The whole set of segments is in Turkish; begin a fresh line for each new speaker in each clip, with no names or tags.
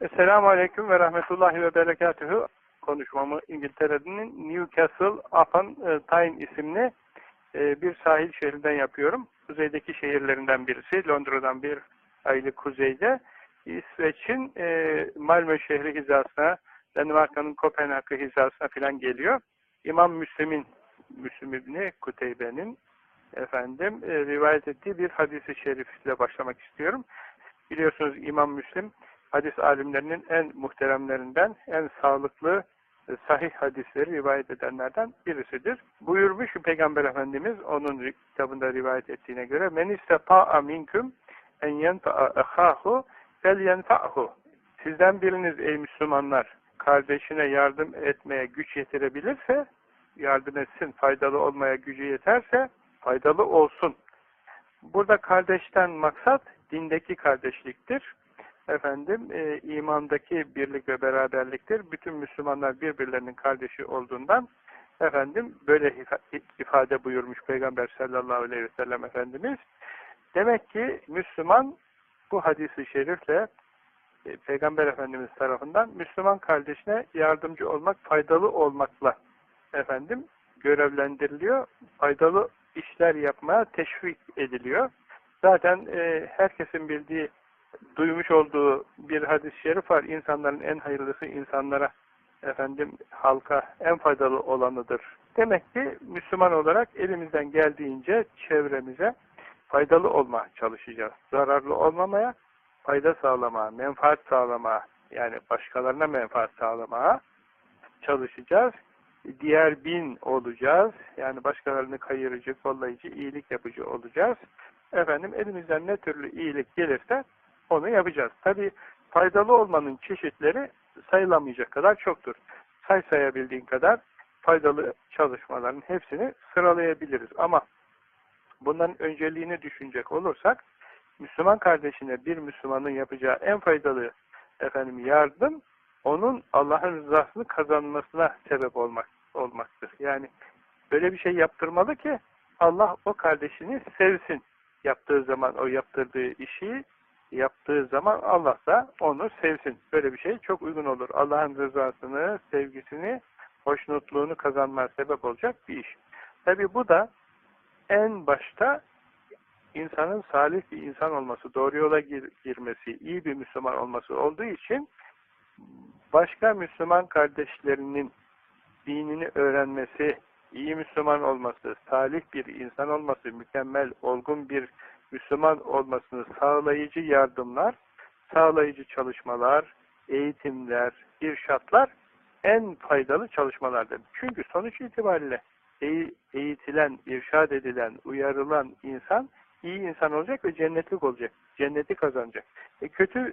Esselamu Aleyküm ve Rahmetullahi ve Berekatühü konuşmamı İngiltere'nin Newcastle upon e, Tyne isimli e, bir sahil şehrinden yapıyorum. Kuzeydeki şehirlerinden birisi. Londra'dan bir aylık kuzeyde. İsveç'in e, Malmö şehri hizasına, Danimarka'nın Kopenhag'ı hizasına filan geliyor. İmam Müslim'in, Müslim İbni Kuteybe'nin efendim rivayet ettiği bir hadisi şerifle başlamak istiyorum. Biliyorsunuz İmam Müslim hadis alimlerinin en muhteremlerinden, en sağlıklı, e, sahih hadisleri rivayet edenlerden birisidir. Buyurmuş Peygamber Efendimiz onun kitabında rivayet ettiğine göre men istata'a minküm en yenfa'a ehahu fel yenfa'hu Sizden biriniz ey Müslümanlar kardeşine yardım etmeye güç yetirebilirse yardım etsin, faydalı olmaya gücü yeterse faydalı olsun. Burada kardeşten maksat dindeki kardeşliktir efendim e, imandaki birlik ve beraberliktir. Bütün Müslümanlar birbirlerinin kardeşi olduğundan efendim böyle ifade buyurmuş Peygamber sallallahu aleyhi ve sellem Efendimiz. Demek ki Müslüman bu hadisi şerifle e, Peygamber Efendimiz tarafından Müslüman kardeşine yardımcı olmak, faydalı olmakla efendim görevlendiriliyor. Faydalı işler yapmaya teşvik ediliyor. Zaten e, herkesin bildiği duymuş olduğu bir hadis-i şerif var. İnsanların en hayırlısı insanlara efendim halka en faydalı olanıdır. Demek ki Müslüman olarak elimizden geldiğince çevremize faydalı olma çalışacağız. Zararlı olmamaya, fayda sağlamaya, menfaat sağlamaya, yani başkalarına menfaat sağlamaya çalışacağız. Diğer bin olacağız. Yani başkalarını kayırıcı, kollayıcı, iyilik yapıcı olacağız. Efendim elimizden ne türlü iyilik gelirse onu yapacağız. Tabi faydalı olmanın çeşitleri sayılamayacak kadar çoktur. Say sayabildiğin kadar faydalı çalışmaların hepsini sıralayabiliriz. Ama bunların önceliğini düşünecek olursak Müslüman kardeşine bir Müslümanın yapacağı en faydalı efendim yardım onun Allah'ın rızasını kazanmasına sebep olmak olmaktır. Yani böyle bir şey yaptırmalı ki Allah o kardeşini sevsin. Yaptığı zaman o yaptırdığı işi yaptığı zaman Allah da onu sevsin. Böyle bir şey çok uygun olur. Allah'ın rızasını, sevgisini, hoşnutluğunu kazanmaya sebep olacak bir iş. Tabi bu da en başta insanın salih bir insan olması, doğru yola gir girmesi, iyi bir Müslüman olması olduğu için başka Müslüman kardeşlerinin dinini öğrenmesi, iyi Müslüman olması, salih bir insan olması, mükemmel, olgun bir Müslüman olmasını sağlayıcı yardımlar, sağlayıcı çalışmalar, eğitimler, irşatlar en faydalı çalışmalardır. Çünkü sonuç itibariyle eğitilen, irşad edilen, uyarılan insan iyi insan olacak ve cennetlik olacak. Cenneti kazanacak. E kötü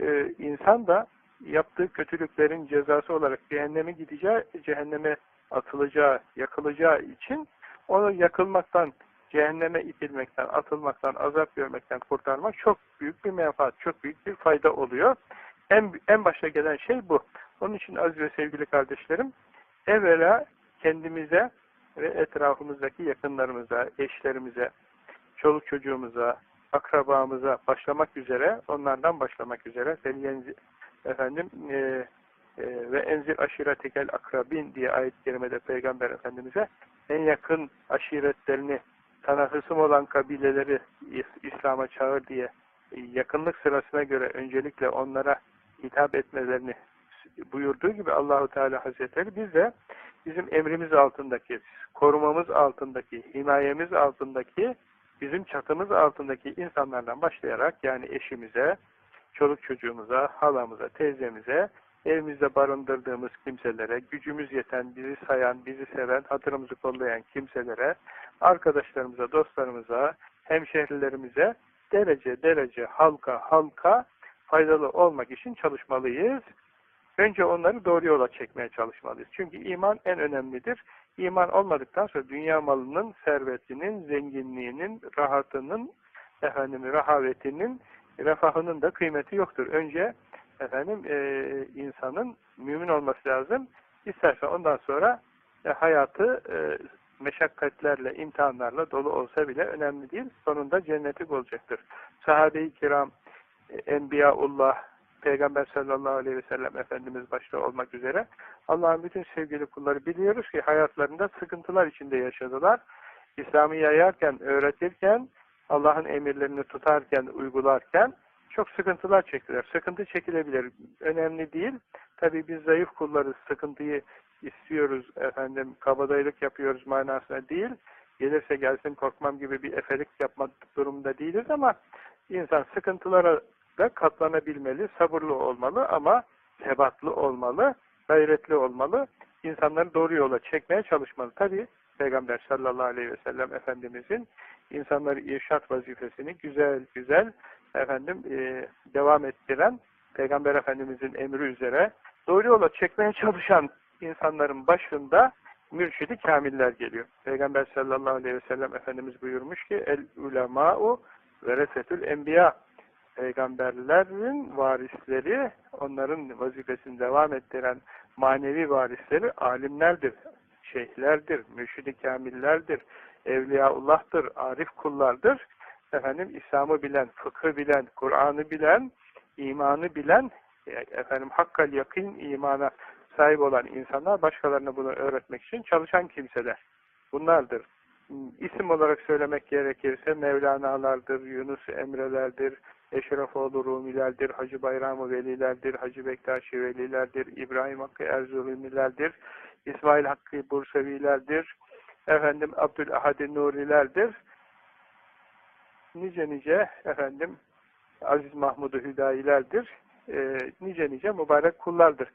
e, insan da yaptığı kötülüklerin cezası olarak cehenneme gideceği, cehenneme atılacağı, yakılacağı için onu yakılmaktan cehenneme itilmekten, atılmaktan, azap görmekten kurtarmak çok büyük bir menfaat, çok büyük bir fayda oluyor. En, en başta gelen şey bu. Onun için aziz ve sevgili kardeşlerim, evvela kendimize ve etrafımızdaki yakınlarımıza, eşlerimize, çoluk çocuğumuza, akrabamıza başlamak üzere, onlardan başlamak üzere, efendim, e, e, ve enzil aşiretekel akrabin diye ayet-i kerimede Peygamber Efendimiz'e en yakın aşiretlerini sana hısım olan kabileleri İslam'a çağır diye e, yakınlık sırasına göre öncelikle onlara hitap etmelerini buyurduğu gibi Allahu Teala Hazretleri biz de bizim emrimiz altındaki, korumamız altındaki, himayemiz altındaki, bizim çatımız altındaki insanlardan başlayarak yani eşimize, çoluk çocuğumuza, halamıza, teyzemize, evimizde barındırdığımız kimselere, gücümüz yeten, bizi sayan, bizi seven, hatırımızı kollayan kimselere, arkadaşlarımıza, dostlarımıza, hemşehrilerimize derece derece halka halka faydalı olmak için çalışmalıyız. Önce onları doğru yola çekmeye çalışmalıyız. Çünkü iman en önemlidir. İman olmadıktan sonra dünya malının, servetinin, zenginliğinin, rahatının, efendim, rahavetinin, refahının da kıymeti yoktur. Önce efendim e, insanın mümin olması lazım. İsterse ondan sonra e, hayatı e, meşakkatlerle, imtihanlarla dolu olsa bile önemli değil. Sonunda cennetlik olacaktır. Sahabe-i kiram, e, Enbiyaullah, Peygamber sallallahu aleyhi ve sellem Efendimiz başta olmak üzere Allah'ın bütün sevgili kulları biliyoruz ki hayatlarında sıkıntılar içinde yaşadılar. İslam'ı yayarken, öğretirken, Allah'ın emirlerini tutarken, uygularken çok sıkıntılar çektiler. Sıkıntı çekilebilir. Önemli değil. Tabii biz zayıf kulları sıkıntıyı istiyoruz efendim, kabadayılık yapıyoruz manasına değil. Gelirse gelsin korkmam gibi bir efelik yapmak durumunda değiliz ama insan sıkıntılara da katlanabilmeli, sabırlı olmalı ama sebatlı olmalı, gayretli olmalı. İnsanları doğru yola çekmeye çalışmalı. Tabii Peygamber sallallahu aleyhi ve sellem Efendimizin insanları irşat vazifesini güzel güzel efendim e, devam ettiren Peygamber Efendimizin emri üzere doğru yola çekmeye çalışan insanların başında mürşidi kamiller geliyor. Peygamber sallallahu aleyhi ve sellem Efendimiz buyurmuş ki el ulema'u veresetül enbiya peygamberlerin varisleri onların vazifesini devam ettiren manevi varisleri alimlerdir, şeyhlerdir, mürşidi kamillerdir, evliyaullah'tır, arif kullardır. Efendim İslam'ı bilen, fıkhı bilen, Kur'an'ı bilen, imanı bilen, e, efendim hakkal yakın imana sahip olan insanlar başkalarına bunu öğretmek için çalışan kimseler. Bunlardır. İsim olarak söylemek gerekirse Mevlana'lardır, Yunus Emre'lerdir, Eşrefoğlu Rumilerdir, Hacı Bayram-ı Velilerdir, Hacı Bektaşi Velilerdir, İbrahim Hakkı Erzurumlilerdir, İsmail Hakkı Bursevilerdir, efendim Abdülahad Nurilerdir. Nice nice efendim Aziz Mahmud-u Hüdayilerdir. E, nice nice mübarek kullardır.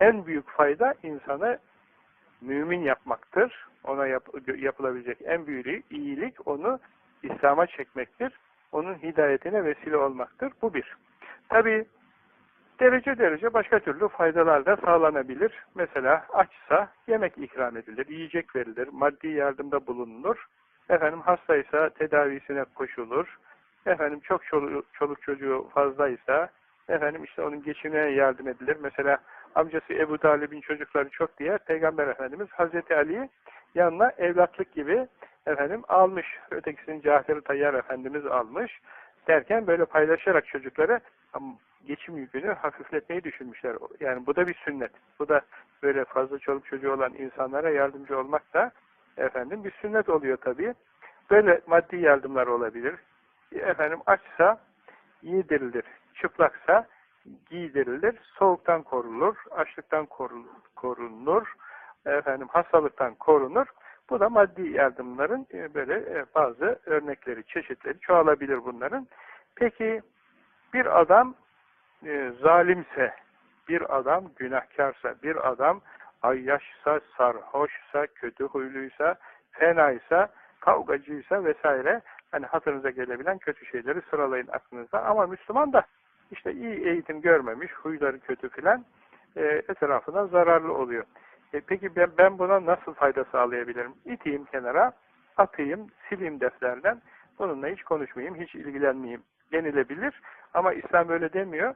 En büyük fayda insanı mümin yapmaktır. Ona yap, yapılabilecek en büyük iyilik onu İslam'a çekmektir. Onun hidayetine vesile olmaktır. Bu bir. Tabi derece derece başka türlü faydalar da sağlanabilir. Mesela açsa yemek ikram edilir, yiyecek verilir, maddi yardımda bulunur. Efendim hastaysa tedavisine koşulur. Efendim çok çoluk, çoluk çocuğu fazlaysa efendim işte onun geçimine yardım edilir. Mesela amcası Ebu Talib'in çocukları çok diye Peygamber Efendimiz Hazreti Ali'yi yanına evlatlık gibi efendim almış. Ötekisini Cafer-i Tayyar Efendimiz almış. Derken böyle paylaşarak çocuklara geçim yükünü hafifletmeyi düşünmüşler. Yani bu da bir sünnet. Bu da böyle fazla çoluk çocuğu olan insanlara yardımcı olmak da efendim bir sünnet oluyor tabii. Böyle maddi yardımlar olabilir. Efendim açsa yedirilir. Çıplaksa giydirilir. Soğuktan korunur. Açlıktan korunur. Efendim hastalıktan korunur. Bu da maddi yardımların e, böyle e, bazı örnekleri, çeşitleri çoğalabilir bunların. Peki bir adam e, zalimse, bir adam günahkarsa, bir adam ayyaşsa, sarhoşsa, kötü huyluysa, fenaysa, kavgacıysa vesaire hani hatırınıza gelebilen kötü şeyleri sıralayın aklınızda. Ama Müslüman da işte iyi eğitim görmemiş, huyları kötü filan e, etrafına zararlı oluyor. E peki ben, ben buna nasıl fayda sağlayabilirim? İteyim kenara, atayım, sileyim defterden, bununla hiç konuşmayayım, hiç ilgilenmeyeyim denilebilir. Ama İslam böyle demiyor.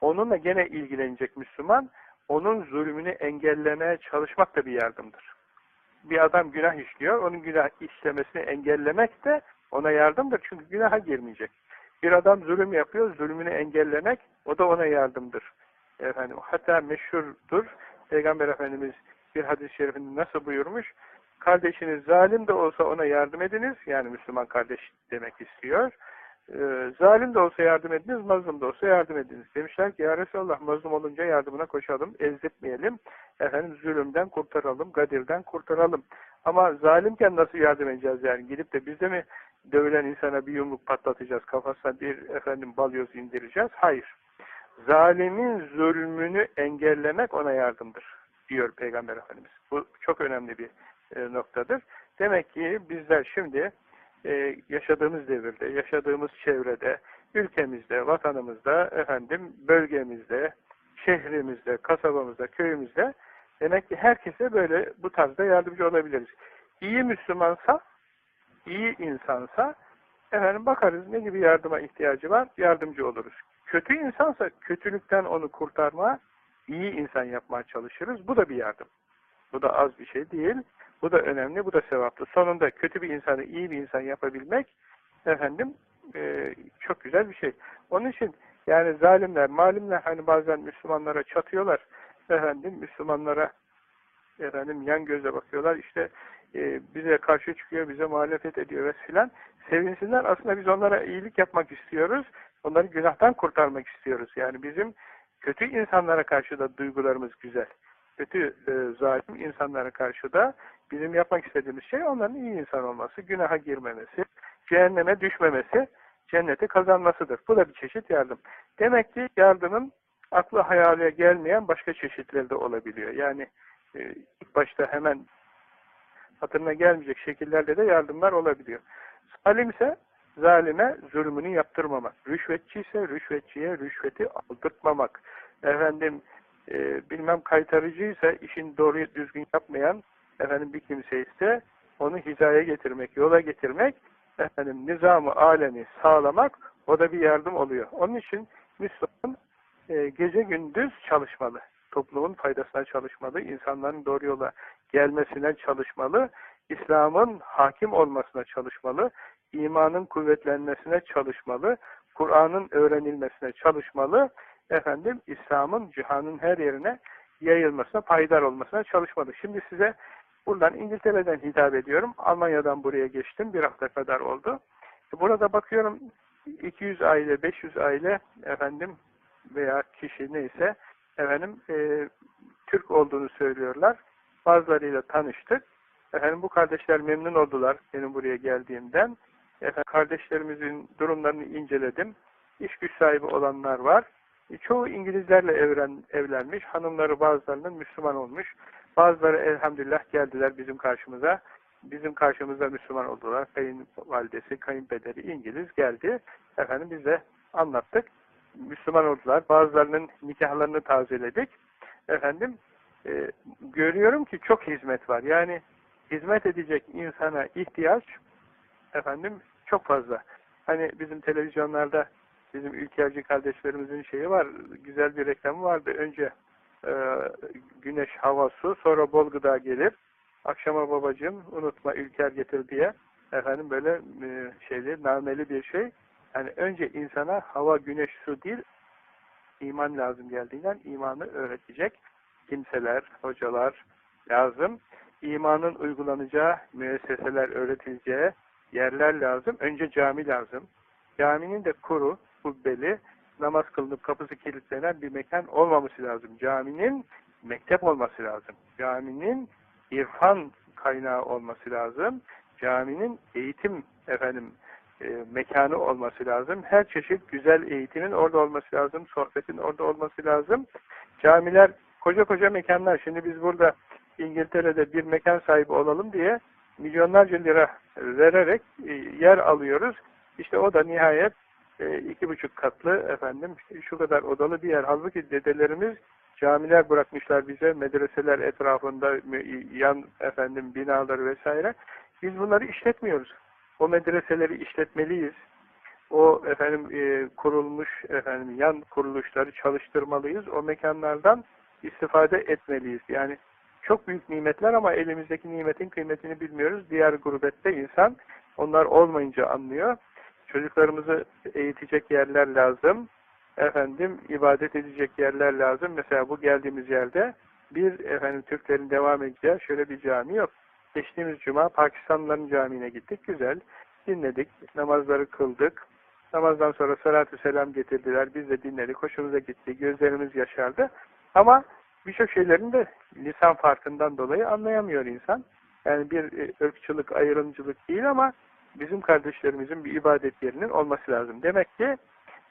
Onunla gene ilgilenecek Müslüman, onun zulmünü engellemeye çalışmak da bir yardımdır. Bir adam günah işliyor, onun günah işlemesini engellemek de ona yardımdır. Çünkü günaha girmeyecek. Bir adam zulüm yapıyor, zulmünü engellemek, o da ona yardımdır. Efendim, hatta meşhurdur, Peygamber Efendimiz bir hadis-i şerifinde nasıl buyurmuş? Kardeşiniz zalim de olsa ona yardım ediniz. Yani Müslüman kardeş demek istiyor. Ee, zalim de olsa yardım ediniz, mazlum da olsa yardım ediniz. Demişler ki ya Resulallah mazlum olunca yardımına koşalım, ezdirtmeyelim. Efendim zulümden kurtaralım, gadirden kurtaralım. Ama zalimken nasıl yardım edeceğiz yani? Gidip de biz de mi dövülen insana bir yumruk patlatacağız, kafasına bir efendim balyoz indireceğiz? Hayır. Zalimin zulmünü engellemek ona yardımdır diyor Peygamber Efendimiz. Bu çok önemli bir e, noktadır. Demek ki bizler şimdi e, yaşadığımız devirde, yaşadığımız çevrede, ülkemizde, vatanımızda, efendim bölgemizde, şehrimizde, kasabamızda, köyümüzde demek ki herkese böyle bu tarzda yardımcı olabiliriz. İyi Müslümansa, iyi insansa efendim bakarız ne gibi yardıma ihtiyacı var, yardımcı oluruz. Kötü insansa kötülükten onu kurtarma, iyi insan yapmaya çalışırız. Bu da bir yardım. Bu da az bir şey değil. Bu da önemli, bu da sevaplı. Sonunda kötü bir insanı iyi bir insan yapabilmek efendim e, çok güzel bir şey. Onun için Yani zalimler, malimler hani bazen Müslümanlara çatıyorlar. Efendim Müslümanlara efendim yan göze bakıyorlar. İşte e, bize karşı çıkıyor, bize muhalefet ediyor ve filan. Sevinsinler. Aslında biz onlara iyilik yapmak istiyoruz. Onları günahtan kurtarmak istiyoruz. Yani bizim kötü insanlara karşı da duygularımız güzel. Kötü e, zalim insanlara karşı da bizim yapmak istediğimiz şey onların iyi insan olması, günaha girmemesi, cehenneme düşmemesi, cenneti kazanmasıdır. Bu da bir çeşit yardım. Demek ki yardımın aklı hayale gelmeyen başka çeşitleri de olabiliyor. Yani e, ilk başta hemen hatırına gelmeyecek şekillerde de yardımlar olabiliyor. Zalim ise zalime zulmünü yaptırmamak. Rüşvetçi ise rüşvetçiye rüşveti aldırtmamak. Efendim e, bilmem kaytarıcı ise işin doğru düzgün yapmayan efendim bir kimse ise onu hizaya getirmek, yola getirmek, efendim nizamı alemi sağlamak o da bir yardım oluyor. Onun için Müslüman e, gece gündüz çalışmalı. Toplumun faydasına çalışmalı, insanların doğru yola gelmesine çalışmalı, İslam'ın hakim olmasına çalışmalı, imanın kuvvetlenmesine çalışmalı, Kur'an'ın öğrenilmesine çalışmalı, efendim İslam'ın cihanın her yerine yayılmasına, payidar olmasına çalışmalı. Şimdi size buradan İngiltere'den hitap ediyorum. Almanya'dan buraya geçtim. Bir hafta kadar oldu. Burada bakıyorum 200 aile, 500 aile efendim veya kişi neyse efendim e, Türk olduğunu söylüyorlar. Bazılarıyla tanıştık. Efendim bu kardeşler memnun oldular benim buraya geldiğimden. Efendim, kardeşlerimizin durumlarını inceledim. İş güç sahibi olanlar var. E, çoğu İngilizlerle evren, evlenmiş. Hanımları bazılarının Müslüman olmuş. Bazıları elhamdülillah geldiler bizim karşımıza. Bizim karşımızda Müslüman oldular. Kayınvalidesi, kayınpederi İngiliz geldi. Efendim biz de anlattık. Müslüman oldular. Bazılarının nikahlarını tazeledik. Efendim e, görüyorum ki çok hizmet var. Yani hizmet edecek insana ihtiyaç efendim çok fazla. Hani bizim televizyonlarda bizim ülkerci kardeşlerimizin şeyi var. Güzel bir reklamı vardı. Önce e, güneş, hava, su, sonra bol gıda gelir. Akşama babacığım unutma ülker getir diye efendim böyle e, şeyli, nameli bir şey. Yani önce insana hava, güneş, su değil iman lazım geldiğinden imanı öğretecek kimseler, hocalar lazım. İmanın uygulanacağı müesseseler öğretileceği yerler lazım. Önce cami lazım. Caminin de kuru, kubbeli, namaz kılınıp kapısı kilitlenen bir mekan olmaması lazım. Caminin mektep olması lazım. Caminin irfan kaynağı olması lazım. Caminin eğitim efendim e, mekanı olması lazım. Her çeşit güzel eğitimin orada olması lazım. Sohbetin orada olması lazım. Camiler koca koca mekanlar. Şimdi biz burada İngiltere'de bir mekan sahibi olalım diye milyonlarca lira vererek e, yer alıyoruz. İşte o da nihayet e, iki buçuk katlı efendim şu kadar odalı bir yer. Halbuki dedelerimiz camiler bırakmışlar bize, medreseler etrafında yan efendim binaları vesaire. Biz bunları işletmiyoruz. O medreseleri işletmeliyiz. O efendim e, kurulmuş efendim yan kuruluşları çalıştırmalıyız. O mekanlardan istifade etmeliyiz. Yani çok büyük nimetler ama elimizdeki nimetin kıymetini bilmiyoruz. Diğer gurbette insan onlar olmayınca anlıyor. Çocuklarımızı eğitecek yerler lazım. Efendim ibadet edecek yerler lazım. Mesela bu geldiğimiz yerde bir efendim Türklerin devam edeceği şöyle bir cami yok. Geçtiğimiz cuma Pakistanlıların camiine gittik. Güzel. Dinledik. Namazları kıldık. Namazdan sonra salatü selam getirdiler. Biz de dinledik. Hoşumuza gitti. Gözlerimiz yaşardı. Ama birçok şeylerin de lisan farkından dolayı anlayamıyor insan. Yani bir e, ırkçılık, ayrımcılık değil ama bizim kardeşlerimizin bir ibadet yerinin olması lazım. Demek ki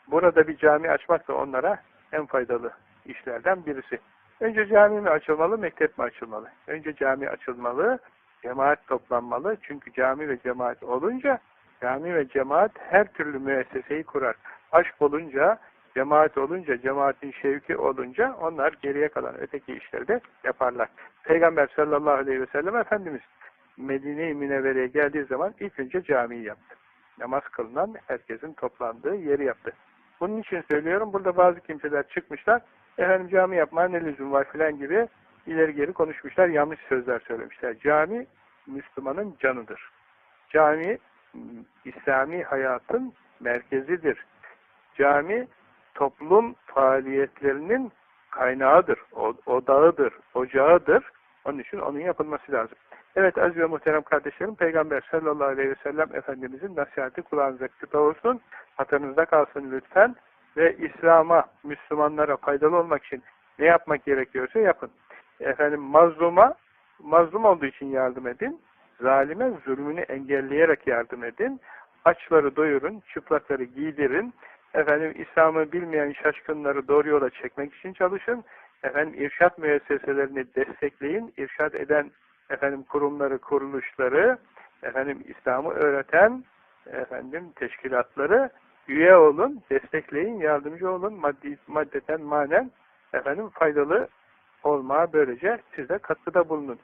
burada bir cami açmak da onlara en faydalı işlerden birisi. Önce cami mi açılmalı, mektep mi açılmalı? Önce cami açılmalı, cemaat toplanmalı. Çünkü cami ve cemaat olunca, cami ve cemaat her türlü müesseseyi kurar. Aşk olunca, cemaat olunca, cemaatin şevki olunca onlar geriye kalan öteki işleri de yaparlar. Peygamber sallallahu aleyhi ve sellem Efendimiz Medine-i Münevvere'ye geldiği zaman ilk önce camiyi yaptı. Namaz kılınan herkesin toplandığı yeri yaptı. Bunun için söylüyorum, burada bazı kimseler çıkmışlar, efendim cami yapmaya ne lüzum var filan gibi ileri geri konuşmuşlar, yanlış sözler söylemişler. Cami, Müslümanın canıdır. Cami, İslami hayatın merkezidir. Cami, toplum faaliyetlerinin kaynağıdır, odağıdır, ocağıdır. Onun için onun yapılması lazım. Evet aziz ve muhterem kardeşlerim, Peygamber sallallahu aleyhi ve sellem Efendimizin nasihati kulağınıza küpe olsun, hatırınızda kalsın lütfen ve İslam'a, Müslümanlara faydalı olmak için ne yapmak gerekiyorsa yapın. Efendim mazluma, mazlum olduğu için yardım edin, zalime zulmünü engelleyerek yardım edin, açları doyurun, çıplakları giydirin, efendim İslam'ı bilmeyen şaşkınları doğru yola çekmek için çalışın, efendim irşat müesseselerini destekleyin, irşat eden efendim kurumları, kuruluşları, efendim İslam'ı öğreten efendim teşkilatları üye olun, destekleyin, yardımcı olun, maddi, maddeten, manen efendim faydalı olmaya böylece size katkıda bulunun.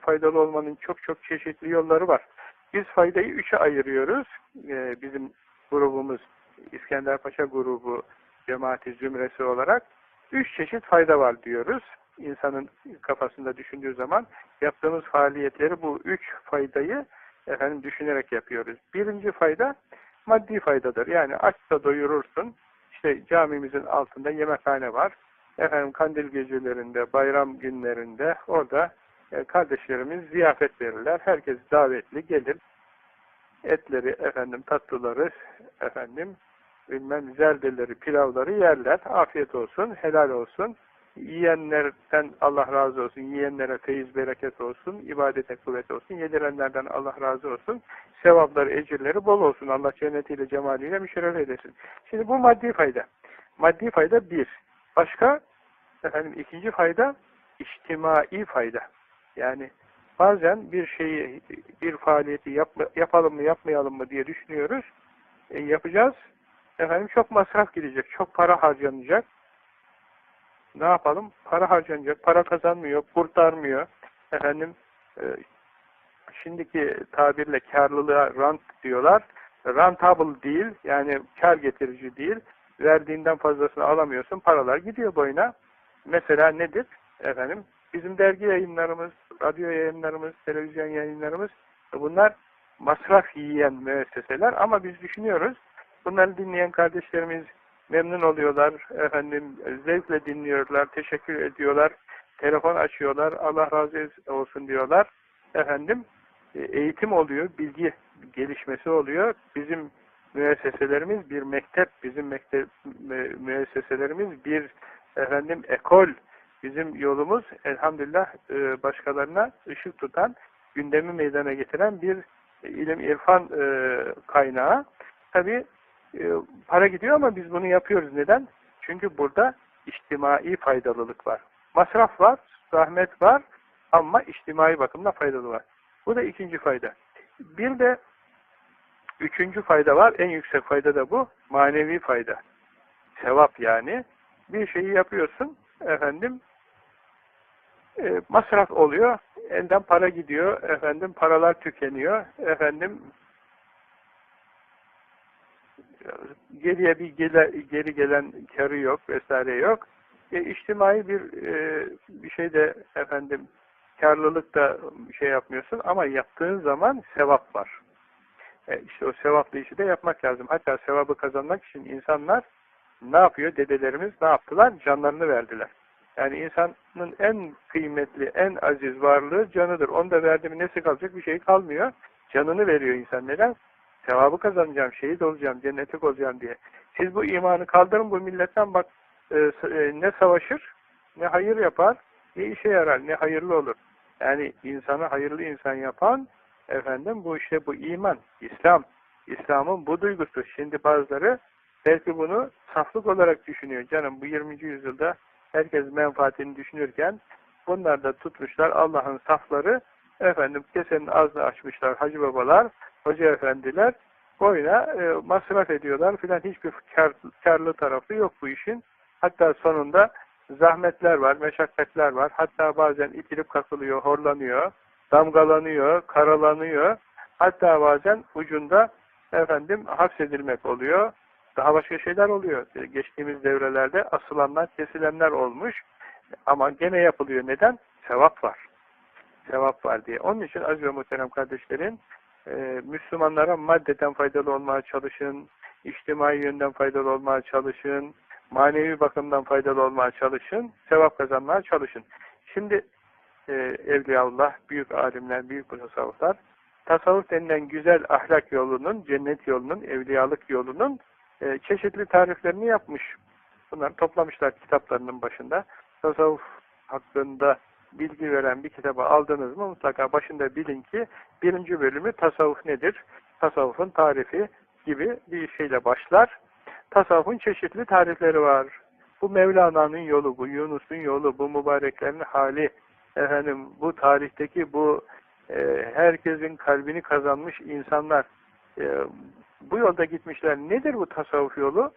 Faydalı olmanın çok çok çeşitli yolları var. Biz faydayı üçe ayırıyoruz. Ee, bizim grubumuz İskenderpaşa grubu cemaati zümresi olarak üç çeşit fayda var diyoruz. İnsanın kafasında düşündüğü zaman yaptığımız faaliyetleri bu üç faydayı efendim düşünerek yapıyoruz. Birinci fayda maddi faydadır. Yani açsa doyurursun. İşte camimizin altında yemekhane var. Efendim kandil gecelerinde, bayram günlerinde orada e, kardeşlerimiz ziyafet verirler. Herkes davetli gelir. Etleri, efendim tatlıları, efendim bilmem zerdeleri, pilavları yerler. Afiyet olsun, helal olsun. Yiyenlerden Allah razı olsun, yiyenlere feyiz bereket olsun, ibadete kuvvet olsun, yedirenlerden Allah razı olsun, sevapları, ecirleri bol olsun, Allah cennetiyle, cemaliyle müşerref eylesin. Şimdi bu maddi fayda. Maddi fayda bir. Başka, efendim ikinci fayda, içtimai fayda. Yani bazen bir şeyi, bir faaliyeti yapma, yapalım mı, yapmayalım mı diye düşünüyoruz. E, yapacağız. Efendim çok masraf gidecek, çok para harcanacak ne yapalım? Para harcanacak, para kazanmıyor, kurtarmıyor. Efendim, e, şimdiki tabirle karlılığa rant diyorlar. Rentable değil, yani kar getirici değil. Verdiğinden fazlasını alamıyorsun, paralar gidiyor boyuna. Mesela nedir? Efendim, bizim dergi yayınlarımız, radyo yayınlarımız, televizyon yayınlarımız, bunlar masraf yiyen müesseseler ama biz düşünüyoruz, bunları dinleyen kardeşlerimiz, memnun oluyorlar, efendim zevkle dinliyorlar, teşekkür ediyorlar, telefon açıyorlar, Allah razı olsun diyorlar. Efendim eğitim oluyor, bilgi gelişmesi oluyor. Bizim müesseselerimiz bir mektep, bizim mektep müesseselerimiz bir efendim ekol. Bizim yolumuz elhamdülillah başkalarına ışık tutan, gündemi meydana getiren bir ilim irfan kaynağı. Tabi e, para gidiyor ama biz bunu yapıyoruz. Neden? Çünkü burada içtimai faydalılık var. Masraf var, zahmet var ama içtimai bakımda faydalı var. Bu da ikinci fayda. Bir de üçüncü fayda var. En yüksek fayda da bu. Manevi fayda. Sevap yani. Bir şeyi yapıyorsun efendim e, masraf oluyor. Elden para gidiyor. Efendim paralar tükeniyor. Efendim geriye bir gele, geri gelen karı yok vesaire yok. E, içtimai bir e, bir şey de efendim karlılık da şey yapmıyorsun ama yaptığın zaman sevap var. E, işte o sevaplı işi de yapmak lazım. Hatta sevabı kazanmak için insanlar ne yapıyor? Dedelerimiz ne yaptılar? Canlarını verdiler. Yani insanın en kıymetli, en aziz varlığı canıdır. Onu da verdi mi nesi kalacak? Bir şey kalmıyor. Canını veriyor insan. Neden? sevabı kazanacağım, şehit olacağım, cennetlik olacağım diye. Siz bu imanı kaldırın bu milletten bak e, e, ne savaşır, ne hayır yapar, ne işe yarar, ne hayırlı olur. Yani insanı hayırlı insan yapan efendim bu işte bu iman, İslam. İslam'ın bu duygusu. Şimdi bazıları belki bunu saflık olarak düşünüyor. Canım bu 20. yüzyılda herkes menfaatini düşünürken bunlar da tutmuşlar Allah'ın safları efendim kesenin ağzını açmışlar hacı babalar hoca efendiler boyuna e, masraf ediyorlar filan hiçbir kar, karlı tarafı yok bu işin. Hatta sonunda zahmetler var, meşakkatler var. Hatta bazen itilip kakılıyor, horlanıyor, damgalanıyor, karalanıyor. Hatta bazen ucunda efendim hapsedilmek oluyor. Daha başka şeyler oluyor. Geçtiğimiz devrelerde asılanlar, kesilenler olmuş. Ama gene yapılıyor. Neden? Sevap var. Sevap var diye. Onun için aziz ve muhterem kardeşlerim e, Müslümanlara maddeten faydalı olmaya çalışın, içtimai yönden faydalı olmaya çalışın, manevi bakımdan faydalı olmaya çalışın, sevap kazanmaya çalışın. Şimdi e, Evliyaullah, büyük alimler, büyük tasavvuflar, tasavvuf denilen güzel ahlak yolunun, cennet yolunun, evliyalık yolunun e, çeşitli tariflerini yapmış. Bunları toplamışlar kitaplarının başında. Tasavvuf hakkında bilgi veren bir kitabı aldınız mı mutlaka başında bilin ki birinci bölümü tasavvuf nedir? Tasavvufun tarifi gibi bir şeyle başlar. Tasavvufun çeşitli tarifleri var. Bu Mevlana'nın yolu, bu Yunus'un yolu, bu mübareklerin hali, efendim bu tarihteki bu e, herkesin kalbini kazanmış insanlar e, bu yolda gitmişler. Nedir bu tasavvuf yolu?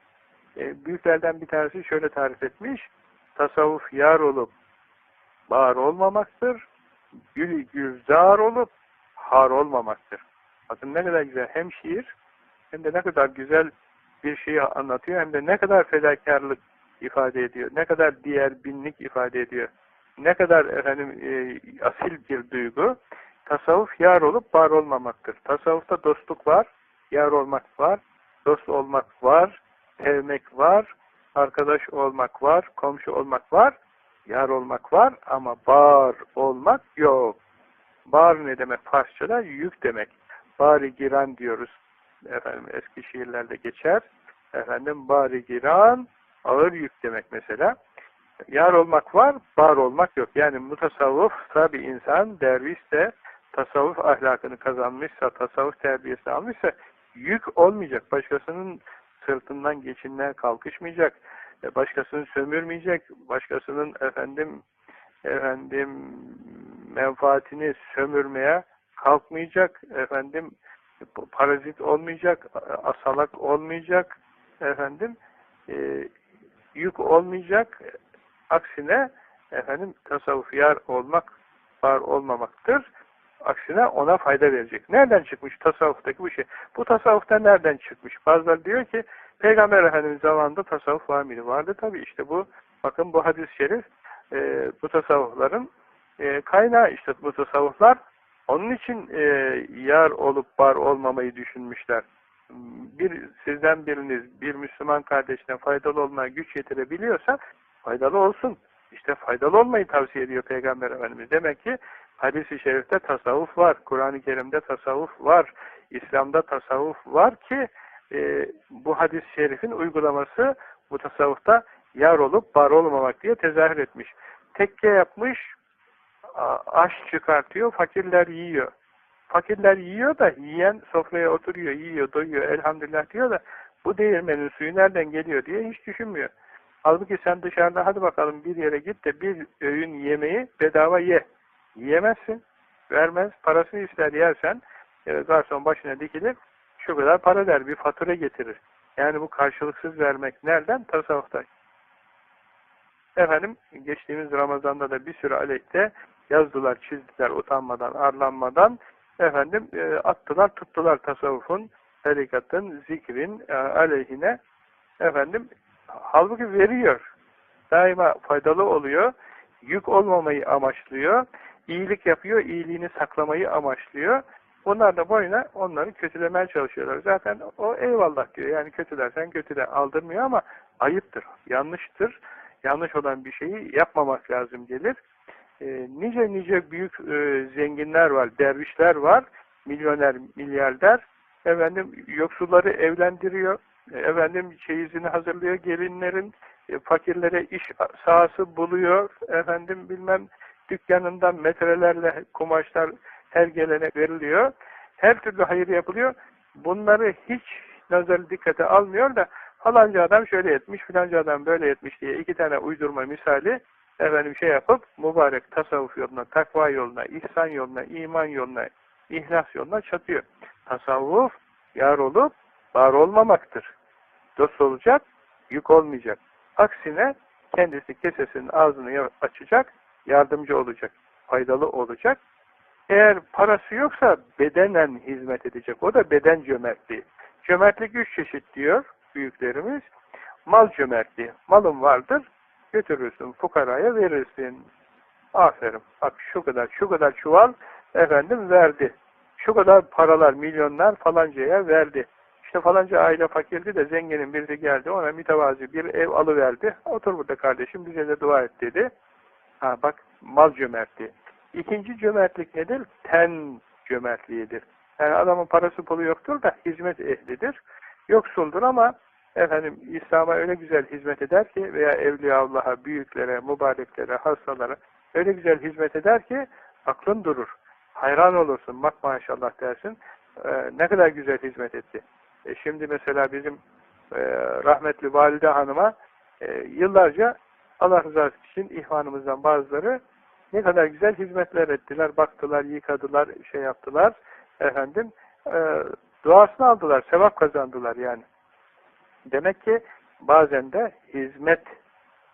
E, büyüklerden bir tanesi şöyle tarif etmiş. Tasavvuf yar olup bağır olmamaktır. Gül güzar olup har olmamaktır. Bakın ne kadar güzel. Hem şiir hem de ne kadar güzel bir şeyi anlatıyor hem de ne kadar fedakarlık ifade ediyor. Ne kadar diğer binlik ifade ediyor. Ne kadar efendim e, asil bir duygu. Tasavvuf yar olup var olmamaktır. Tasavvufta dostluk var, yar olmak var, dost olmak var, sevmek var, arkadaş olmak var, komşu olmak var, yar olmak var ama bar olmak yok. Bar ne demek Farsçada? Yük demek. Bari giran diyoruz. Efendim eski şiirlerde geçer. Efendim bari giran ağır yük demek mesela. Yar olmak var, bar olmak yok. Yani mutasavvuf tabi insan, derviş de tasavvuf ahlakını kazanmışsa, tasavvuf terbiyesi almışsa yük olmayacak. Başkasının sırtından geçinmeye kalkışmayacak. E, başkasını sömürmeyecek. Başkasının efendim efendim menfaatini sömürmeye kalkmayacak. Efendim parazit olmayacak, asalak olmayacak. Efendim e, yük olmayacak. Aksine efendim tasavvuf yar olmak var olmamaktır. Aksine ona fayda verecek. Nereden çıkmış tasavvuftaki bu şey? Bu tasavvufta nereden çıkmış? Bazıları diyor ki Peygamber Efendimiz zamanında tasavvuf var mıydı? Vardı tabii işte bu. Bakın bu hadis-i şerif e, bu tasavvufların e, kaynağı işte bu tasavvuflar onun için e, yar olup var olmamayı düşünmüşler. Bir sizden biriniz bir Müslüman kardeşine faydalı olmaya güç yetirebiliyorsa faydalı olsun. İşte faydalı olmayı tavsiye ediyor Peygamber Efendimiz. Demek ki hadis-i şerifte tasavvuf var. Kur'an-ı Kerim'de tasavvuf var. İslam'da tasavvuf var ki e, bu hadis-i şerifin uygulaması bu tasavvufta yar olup bar olmamak diye tezahür etmiş. Tekke yapmış, aş çıkartıyor, fakirler yiyor. Fakirler yiyor da yiyen sofraya oturuyor, yiyor, doyuyor, elhamdülillah diyor da bu değirmenin suyu nereden geliyor diye hiç düşünmüyor. Halbuki sen dışarıda hadi bakalım bir yere git de bir öğün yemeği bedava ye. Yiyemezsin. Vermez. Parasını ister yersen e, garson başına dikilir. Şu kadar para der. Bir fatura getirir. Yani bu karşılıksız vermek nereden? Tasavvufta. Efendim geçtiğimiz Ramazan'da da bir sürü aleyhte yazdılar, çizdiler utanmadan, arlanmadan efendim e, attılar, tuttular tasavvufun, tarikatın, zikrin e, aleyhine efendim halbuki veriyor. Daima faydalı oluyor. Yük olmamayı amaçlıyor. İyilik yapıyor, iyiliğini saklamayı amaçlıyor. Bunlar da boyuna onları kötülemeye çalışıyorlar. Zaten o eyvallah diyor. Yani kötülersen kötüle aldırmıyor ama ayıptır, yanlıştır. Yanlış olan bir şeyi yapmamak lazım gelir. E, nice nice büyük e, zenginler var, dervişler var, milyoner, milyarder. Efendim yoksulları evlendiriyor, efendim çeyizini hazırlıyor gelinlerin, e, fakirlere iş sahası buluyor, efendim bilmem dükkanından metrelerle kumaşlar her gelene veriliyor. Her türlü hayır yapılıyor. Bunları hiç nazar dikkate almıyor da falanca adam şöyle etmiş, filanca adam böyle etmiş diye iki tane uydurma misali efendim şey yapıp mübarek tasavvuf yoluna, takva yoluna, ihsan yoluna, iman yoluna, ihlas yoluna çatıyor. Tasavvuf yar olup var olmamaktır. Dost olacak, yük olmayacak. Aksine kendisi kesesinin ağzını açacak, yardımcı olacak, faydalı olacak. Eğer parası yoksa bedenen hizmet edecek. O da beden cömertliği. Cömertlik üç çeşit diyor büyüklerimiz. Mal cömertliği. Malın vardır, götürürsün, fukaraya verirsin. Aferin. Bak şu kadar, şu kadar çuval efendim verdi. Şu kadar paralar, milyonlar falancaya verdi. işte falanca aile fakirdi de zenginin biri geldi ona mütevazi bir ev alıverdi. Otur burada kardeşim bize de dua et dedi. Ha bak mal cömertliği. İkinci cömertlik nedir? Ten cömertliğidir. Yani adamın parası pulu yoktur da hizmet ehlidir. Yoksuldur ama efendim İslam'a öyle güzel hizmet eder ki veya Evliya Allah'a, büyüklere, mübareklere, hastalara öyle güzel hizmet eder ki aklın durur. Hayran olursun. Bak maşallah dersin. Ee, ne kadar güzel hizmet etti. E şimdi mesela bizim e, rahmetli valide hanıma e, yıllarca Allah rızası için ihvanımızdan bazıları ne kadar güzel hizmetler ettiler. Baktılar, yıkadılar, şey yaptılar. Efendim e, duasını aldılar, sevap kazandılar yani. Demek ki bazen de hizmet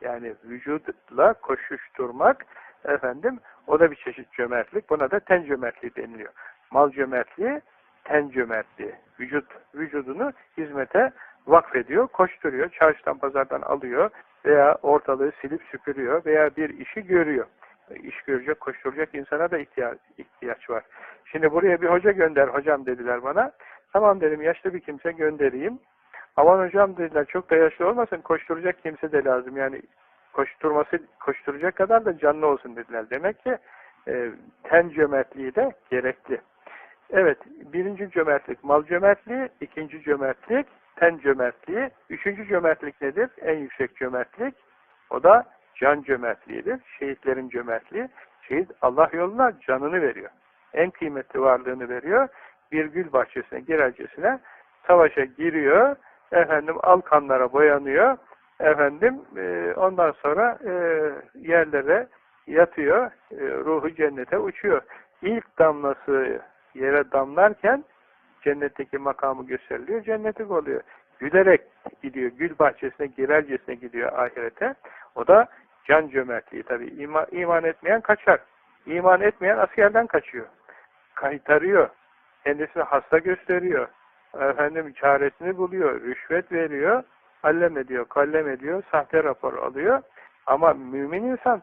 yani vücutla koşuşturmak efendim o da bir çeşit cömertlik. Buna da ten cömertliği deniliyor. Mal cömertliği, ten cömertliği. Vücut vücudunu hizmete vakfediyor, koşturuyor, çarşıdan pazardan alıyor veya ortalığı silip süpürüyor veya bir işi görüyor. İş görecek, koşturacak insana da ihtiyaç, ihtiyaç var. Şimdi buraya bir hoca gönder hocam dediler bana. Tamam dedim yaşlı bir kimse göndereyim. Aman hocam dediler çok da yaşlı olmasın koşturacak kimse de lazım. Yani koşturması koşturacak kadar da canlı olsun dediler. Demek ki e, ten cömertliği de gerekli. Evet, birinci cömertlik mal cömertliği, ikinci cömertlik ten cömertliği, üçüncü cömertlik nedir? En yüksek cömertlik. O da can cömertliğidir. Şehitlerin cömertliği. Şehit Allah yoluna canını veriyor. En kıymetli varlığını veriyor. Bir gül bahçesine, girercesine savaşa giriyor. Efendim alkanlara boyanıyor. Efendim e, ondan sonra e, yerlere yatıyor. E, ruhu cennete uçuyor. İlk damlası yere damlarken cennetteki makamı gösteriliyor. Cennetlik oluyor. Gülerek gidiyor. Gül bahçesine girercesine gidiyor ahirete. O da can cömertliği tabi. İman, iman etmeyen kaçar. İman etmeyen askerden kaçıyor. Kaytarıyor. Kendisini hasta gösteriyor. Efendim çaresini buluyor. Rüşvet veriyor. Hallem ediyor, kallem ediyor. Sahte rapor alıyor. Ama mümin insan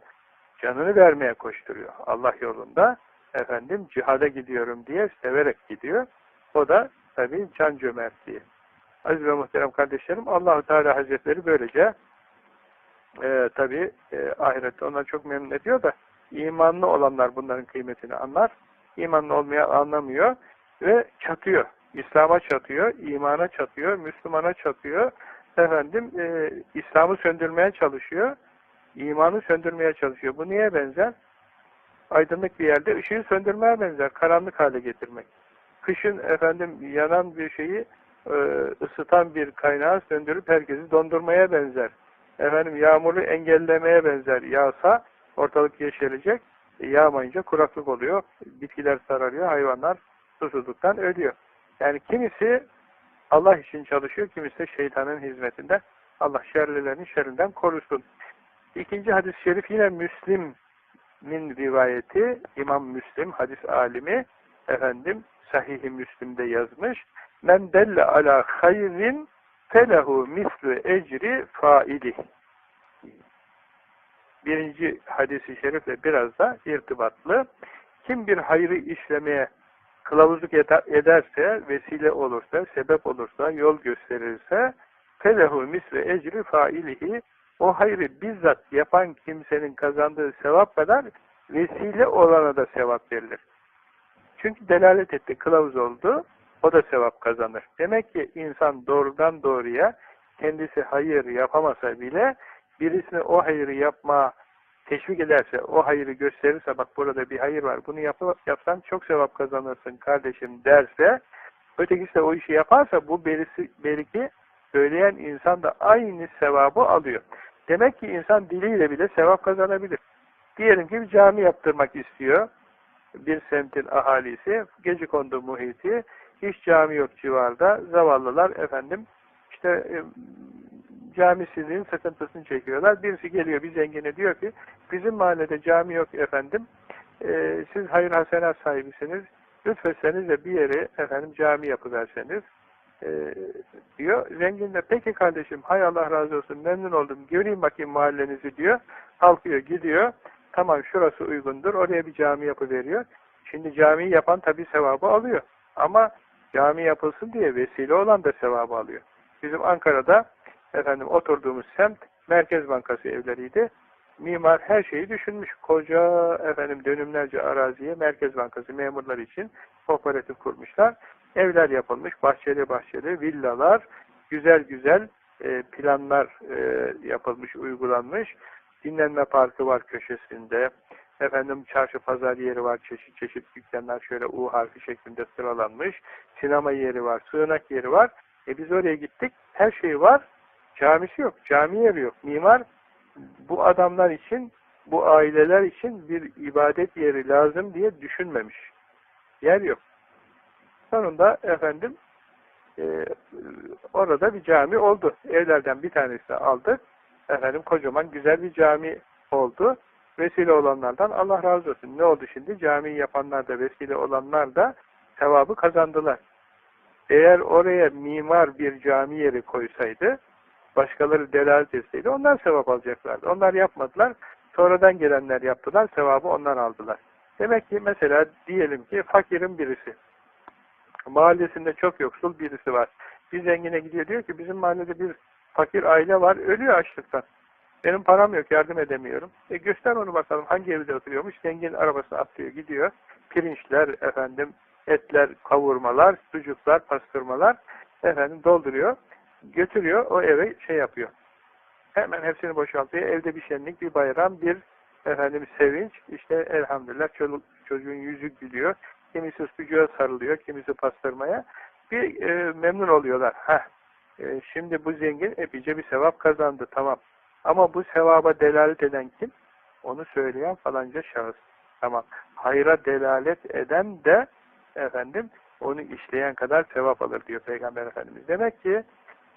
canını vermeye koşturuyor. Allah yolunda efendim cihada gidiyorum diye severek gidiyor. O da tabi can cömertliği. Aziz ve muhterem kardeşlerim Allahu Teala Hazretleri böylece e, tabi e, ahirette onlar çok memnun ediyor da imanlı olanlar bunların kıymetini anlar. İmanlı olmaya anlamıyor ve çatıyor. İslam'a çatıyor, imana çatıyor, Müslümana çatıyor. Efendim e, İslam'ı söndürmeye çalışıyor. imanı söndürmeye çalışıyor. Bu niye benzer? Aydınlık bir yerde ışığı söndürmeye benzer. Karanlık hale getirmek. Kışın efendim yanan bir şeyi e, ısıtan bir kaynağı söndürüp herkesi dondurmaya benzer. Efendim yağmuru engellemeye benzer. Yağsa ortalık yeşerecek. E, yağmayınca kuraklık oluyor. Bitkiler sararıyor. Hayvanlar susuzluktan ölüyor. Yani kimisi Allah için çalışıyor, kimisi şeytanın hizmetinde. Allah şerlilerin şerrinden korusun. İkinci hadis-i şerif yine Müslim'in rivayeti, İmam Müslim, hadis alimi, efendim, Sahih-i Müslim'de yazmış. Men delle ala hayrin felehu mislu ecri faili. Birinci hadisi şerifle biraz da irtibatlı. Kim bir hayrı işlemeye kılavuzluk ederse, vesile olursa, sebep olursa, yol gösterirse felehu misle ecri failihi o hayrı bizzat yapan kimsenin kazandığı sevap kadar vesile olana da sevap verilir. Çünkü delalet etti, kılavuz oldu, o da sevap kazanır. Demek ki insan doğrudan doğruya kendisi hayır yapamasa bile birisine o hayrı yapma teşvik ederse, o hayırı gösterirse, bak burada bir hayır var, bunu yap yapsan çok sevap kazanırsın kardeşim derse, ötekisi de o işi yaparsa bu belisi, belki söyleyen insan da aynı sevabı alıyor. Demek ki insan diliyle bile sevap kazanabilir. Diyelim ki bir cami yaptırmak istiyor, bir semtin ahalisi, gece kondu muhiti, hiç cami yok civarda, zavallılar efendim, işte e, camisizliğin sıkıntısını çekiyorlar. Birisi geliyor bir zengine diyor ki bizim mahallede cami yok efendim. E, siz hayır hasenat sahibisiniz. Lütfetseniz de bir yere efendim cami yapıverseniz e, diyor. Zengin de peki kardeşim hay Allah razı olsun memnun oldum göreyim bakayım mahallenizi diyor. Kalkıyor gidiyor. Tamam şurası uygundur. Oraya bir cami yapıveriyor. Şimdi camiyi yapan tabi sevabı alıyor. Ama Cami yapılsın diye vesile olan da sevabı alıyor. Bizim Ankara'da efendim oturduğumuz semt Merkez Bankası evleriydi. Mimar her şeyi düşünmüş. Koca efendim dönümlerce araziye Merkez Bankası memurlar için kooperatif kurmuşlar. Evler yapılmış, bahçeli bahçeli, villalar, güzel güzel e, planlar e, yapılmış, uygulanmış. Dinlenme parkı var köşesinde. Efendim çarşı pazar yeri var, çeşit çeşit dükkanlar şöyle U harfi şeklinde sıralanmış. Sinema yeri var, sığınak yeri var. E biz oraya gittik, her şey var. Camisi yok, cami yeri yok. Mimar bu adamlar için, bu aileler için bir ibadet yeri lazım diye düşünmemiş. Yer yok. Sonunda efendim e, orada bir cami oldu. Evlerden bir tanesini aldık. Efendim kocaman güzel bir cami oldu. Vesile olanlardan Allah razı olsun. Ne oldu şimdi? Cami yapanlar da vesile olanlar da sevabı kazandılar. Eğer oraya mimar bir cami yeri koysaydı, başkaları delalet etseydi onlar sevap alacaklardı. Onlar yapmadılar. Sonradan gelenler yaptılar. Sevabı onlar aldılar. Demek ki mesela diyelim ki fakirin birisi. Mahallesinde çok yoksul birisi var. Bir zengine gidiyor diyor ki bizim mahallede bir fakir aile var. Ölüyor açlıktan. Benim param yok yardım edemiyorum. E göster onu bakalım hangi evde oturuyormuş. Zengin arabasına atlıyor gidiyor. Pirinçler efendim etler, kavurmalar, sucuklar, pastırmalar efendim dolduruyor. Götürüyor o eve şey yapıyor. Hemen hepsini boşaltıyor. Evde bir şenlik, bir bayram, bir efendim sevinç. İşte elhamdülillah çocuk, çocuğun yüzü gülüyor. Kimisi sucuğa sarılıyor, kimisi pastırmaya. Bir e, memnun oluyorlar. Heh, e, şimdi bu zengin epeyce bir sevap kazandı. Tamam. Ama bu sevaba delalet eden kim? Onu söyleyen falanca şahıs. Tamam. Hayra delalet eden de efendim onu işleyen kadar sevap alır diyor Peygamber Efendimiz. Demek ki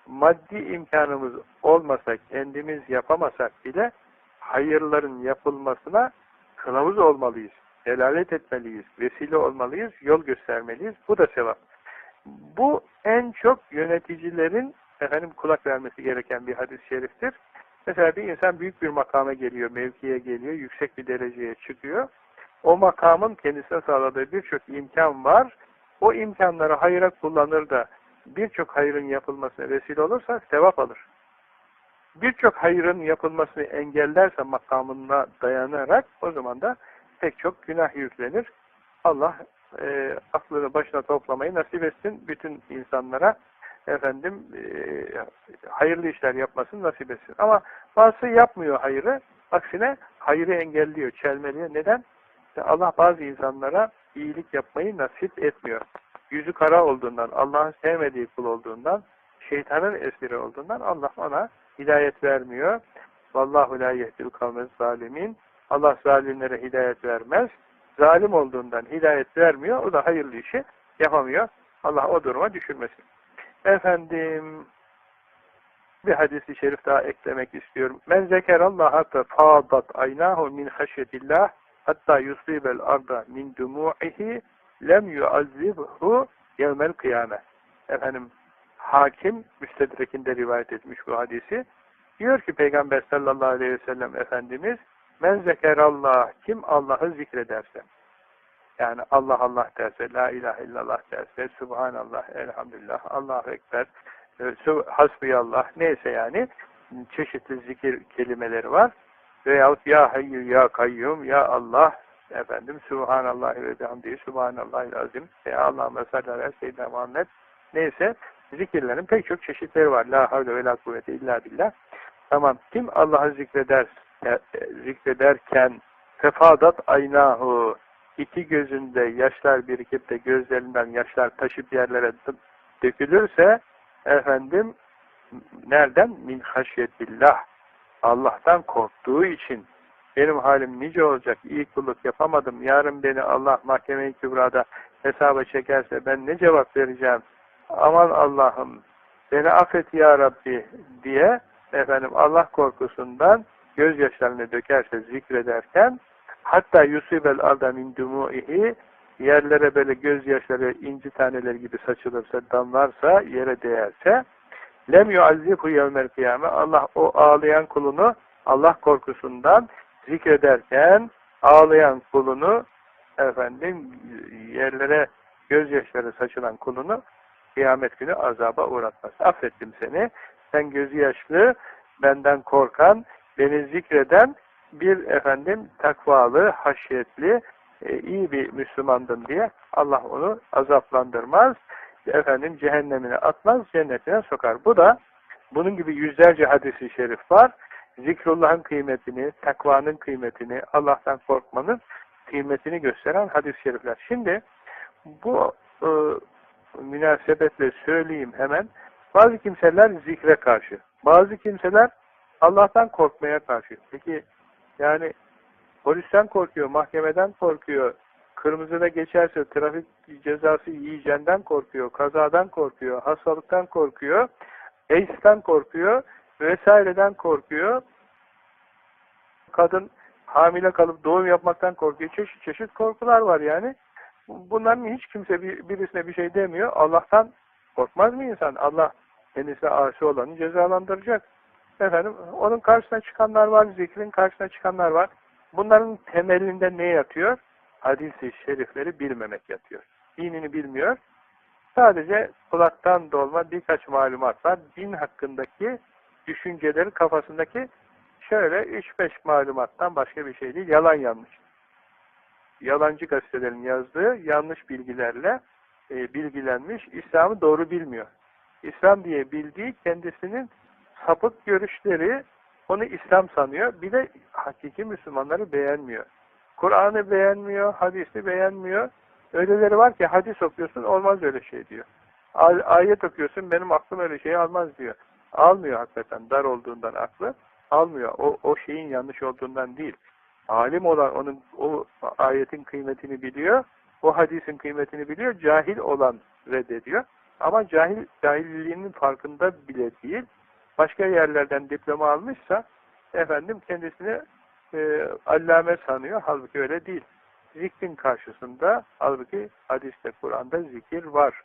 maddi imkanımız olmasa, kendimiz yapamasak bile hayırların yapılmasına kılavuz olmalıyız. Delalet etmeliyiz, vesile olmalıyız, yol göstermeliyiz. Bu da sevap. Bu en çok yöneticilerin efendim kulak vermesi gereken bir hadis-i şeriftir. Mesela bir insan büyük bir makama geliyor, mevkiye geliyor, yüksek bir dereceye çıkıyor. O makamın kendisine sağladığı birçok imkan var. O imkanları hayra kullanır da birçok hayrın yapılmasına vesile olursa sevap alır. Birçok hayrın yapılmasını engellerse makamına dayanarak o zaman da pek çok günah yüklenir. Allah e, aklını başına toplamayı nasip etsin bütün insanlara efendim e, hayırlı işler yapmasını nasip etsin. Ama bazısı yapmıyor hayrı. Aksine hayrı engelliyor, çelmeliyor. Neden? İşte Allah bazı insanlara iyilik yapmayı nasip etmiyor. Yüzü kara olduğundan, Allah'ın sevmediği kul olduğundan, şeytanın esiri olduğundan Allah ona hidayet vermiyor. Vallahu la yehdil kavmez zalimin. Allah zalimlere hidayet vermez. Zalim olduğundan hidayet vermiyor. O da hayırlı işi yapamıyor. Allah o duruma düşürmesin. Efendim bir hadisi şerif daha eklemek istiyorum. Men zekerallaha fe fadat aynahu min haşyetillah hatta yusibel arda min dumu'ihi lem yuazzibhu yevmel kıyame. Efendim hakim müstedrekinde rivayet etmiş bu hadisi. Diyor ki Peygamber sallallahu aleyhi ve sellem Efendimiz men zekerallah kim Allah'ı zikrederse yani Allah Allah derse, La ilahe illallah derse, Subhanallah, Elhamdülillah, Allahu Ekber, e, Hasbiyallah, neyse yani çeşitli zikir kelimeleri var. Veyahut Ya Hayyü Ya Kayyum Ya Allah efendim Subhanallah ve bihamdihi Subhanallahil azim Ya Allahümme salli ala seyyidina Muhammed neyse zikirlerin pek çok çeşitleri var. La havle ve la kuvvete illa billah. Tamam. Kim Allah'ı zikreder e, zikrederken fefadat aynahu iki gözünde yaşlar birikip de gözlerinden yaşlar taşıp yerlere dökülürse efendim nereden? Min haşyetillah Allah'tan korktuğu için benim halim nice olacak, iyi kulluk yapamadım, yarın beni Allah mahkeme-i kübrada hesaba çekerse ben ne cevap vereceğim? Aman Allah'ım beni affet ya Rabbi diye efendim Allah korkusundan gözyaşlarını dökerse zikrederken hatta yusibel arda min dumu'ihi yerlere böyle gözyaşları inci taneleri gibi saçılırsa, damlarsa, yere değerse lem yuazzibhu yevmel kıyame Allah o ağlayan kulunu Allah korkusundan zikrederken ağlayan kulunu efendim yerlere gözyaşları saçılan kulunu kıyamet günü azaba uğratmaz. Affettim seni. Sen gözü yaşlı, benden korkan, beni zikreden bir efendim takvalı, haşyetli, e, iyi bir Müslümandın diye Allah onu azaplandırmaz. Efendim cehennemine atmaz, cennetine sokar. Bu da bunun gibi yüzlerce hadisi şerif var. Zikrullah'ın kıymetini, takvanın kıymetini, Allah'tan korkmanın kıymetini gösteren hadis-i şerifler. Şimdi bu e, münasebetle söyleyeyim hemen. Bazı kimseler zikre karşı. Bazı kimseler Allah'tan korkmaya karşı. Peki yani polisten korkuyor, mahkemeden korkuyor, kırmızıda geçerse trafik cezası yiyeceğinden korkuyor, kazadan korkuyor, hastalıktan korkuyor, AIDS'ten korkuyor, vesaireden korkuyor. Kadın hamile kalıp doğum yapmaktan korkuyor. Çeşit çeşit korkular var yani. Bunların hiç kimse bir, birisine bir şey demiyor. Allah'tan korkmaz mı insan? Allah kendisine asi olanı cezalandıracak. Efendim, onun karşısına çıkanlar var, zikrin karşısına çıkanlar var. Bunların temelinde ne yatıyor? Hadis-i şerifleri bilmemek yatıyor. Dinini bilmiyor. Sadece kulaktan dolma birkaç malumat var. Din hakkındaki düşünceleri kafasındaki şöyle 3-5 malumattan başka bir şey değil. Yalan yanlış. Yalancı gazetelerin yazdığı yanlış bilgilerle e, bilgilenmiş. İslam'ı doğru bilmiyor. İslam diye bildiği kendisinin sapık görüşleri onu İslam sanıyor. Bir de hakiki Müslümanları beğenmiyor. Kur'an'ı beğenmiyor, hadisi beğenmiyor. Öyleleri var ki hadis okuyorsun olmaz öyle şey diyor. Ayet okuyorsun benim aklım öyle şey almaz diyor. Almıyor hakikaten dar olduğundan aklı. Almıyor. O, o şeyin yanlış olduğundan değil. Alim olan onun o ayetin kıymetini biliyor. O hadisin kıymetini biliyor. Cahil olan reddediyor. Ama cahil cahilliğinin farkında bile değil. Başka yerlerden diploma almışsa efendim kendisini e, allame sanıyor. Halbuki öyle değil. Zikrin karşısında halbuki hadiste Kur'an'da zikir var.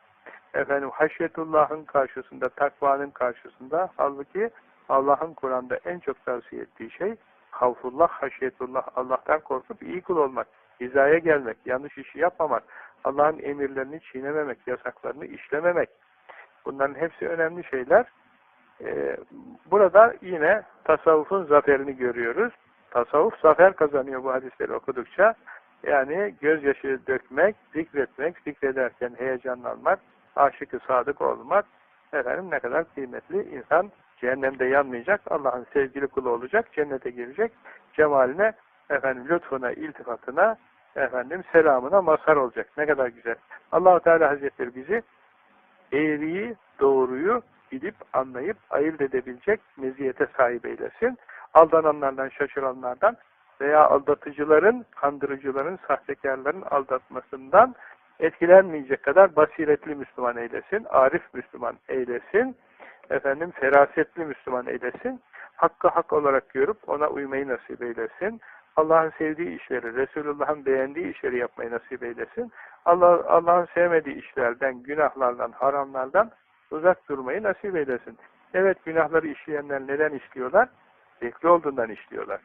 Efendim haşyetullah'ın karşısında, takvanın karşısında halbuki Allah'ın Kur'an'da en çok tavsiye ettiği şey havfullah, haşyetullah, Allah'tan korkup iyi kul olmak, hizaya gelmek, yanlış işi yapmamak, Allah'ın emirlerini çiğnememek, yasaklarını işlememek. Bunların hepsi önemli şeyler. Ee, burada yine tasavvufun zaferini görüyoruz. Tasavvuf zafer kazanıyor bu hadisleri okudukça. Yani gözyaşı dökmek, zikretmek, zikrederken heyecanlanmak, aşıkı sadık olmak, efendim ne kadar kıymetli insan cehennemde yanmayacak, Allah'ın sevgili kulu olacak, cennete girecek, cemaline, efendim lütfuna, iltifatına, efendim selamına mazhar olacak. Ne kadar güzel. Allahu Teala Hazretleri bizi eğriyi, doğruyu bilip, anlayıp, ayırt edebilecek meziyete sahip eylesin. Aldananlardan, şaşıranlardan veya aldatıcıların, kandırıcıların, sahtekarların aldatmasından etkilenmeyecek kadar basiretli Müslüman eylesin, arif Müslüman eylesin, efendim ferasetli Müslüman eylesin, hakkı hak olarak görüp ona uymayı nasip eylesin, Allah'ın sevdiği işleri, Resulullah'ın beğendiği işleri yapmayı nasip eylesin, Allah Allah'ın sevmediği işlerden, günahlardan, haramlardan uzak durmayı nasip eylesin. Evet günahları işleyenler neden işliyorlar? Zevkli olduğundan işliyorlar.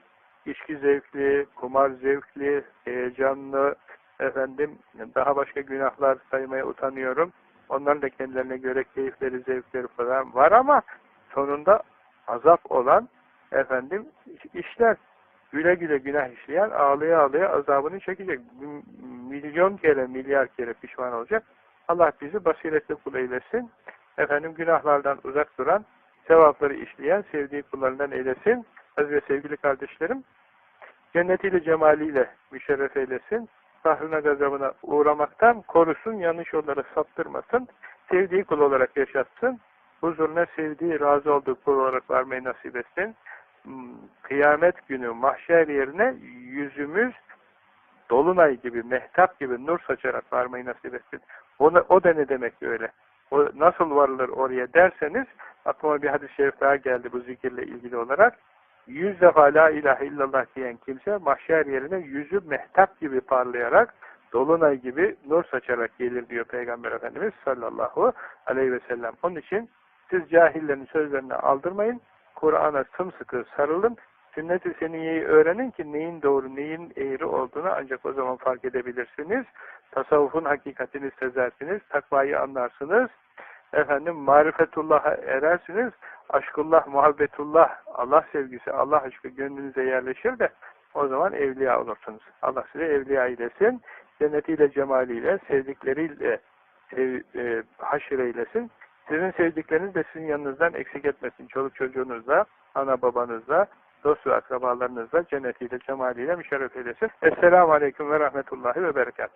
İçki zevkli, kumar zevkli, heyecanlı, efendim daha başka günahlar saymaya utanıyorum. Onların da kendilerine göre keyifleri, zevkleri falan var ama sonunda azap olan efendim işler. Güle güle günah işleyen ağlaya ağlaya azabını çekecek. Milyon kere, milyar kere pişman olacak. Allah bizi basiretli kul eylesin. Efendim günahlardan uzak duran, sevapları işleyen, sevdiği kullarından eylesin. Aziz ve sevgili kardeşlerim, cennetiyle, cemaliyle müşerref eylesin kahrına gazabına uğramaktan korusun, yanlış yollara saptırmasın, sevdiği kul olarak yaşatsın, huzuruna sevdiği, razı olduğu kul olarak varmayı nasip etsin. Hmm, kıyamet günü mahşer yerine yüzümüz dolunay gibi, mehtap gibi nur saçarak varmayı nasip etsin. O, da ne demek öyle? O nasıl varılır oraya derseniz, aklıma bir hadis-i şerif daha geldi bu zikirle ilgili olarak yüz defa la ilahe illallah diyen kimse mahşer yerine yüzü mehtap gibi parlayarak dolunay gibi nur saçarak gelir diyor Peygamber Efendimiz sallallahu aleyhi ve sellem. Onun için siz cahillerin sözlerini aldırmayın. Kur'an'a sımsıkı sarılın. Sünnet-i seniyeyi öğrenin ki neyin doğru, neyin eğri olduğunu ancak o zaman fark edebilirsiniz. Tasavvufun hakikatini sezersiniz, takvayı anlarsınız. Efendim marifetullah'a erersiniz. Aşkullah, muhabbetullah, Allah sevgisi, Allah aşkı gönlünüze yerleşir de o zaman evliya olursunuz. Allah size evliya eylesin. Cennetiyle, cemaliyle, sevdikleriyle sev, e, haşir eylesin. Sizin sevdikleriniz de sizin yanınızdan eksik etmesin. Çoluk çocuğunuzla, ana babanızla, dost ve akrabalarınızla cennetiyle, cemaliyle müşerref eylesin. Esselamu Aleyküm ve Rahmetullahi ve Berekat.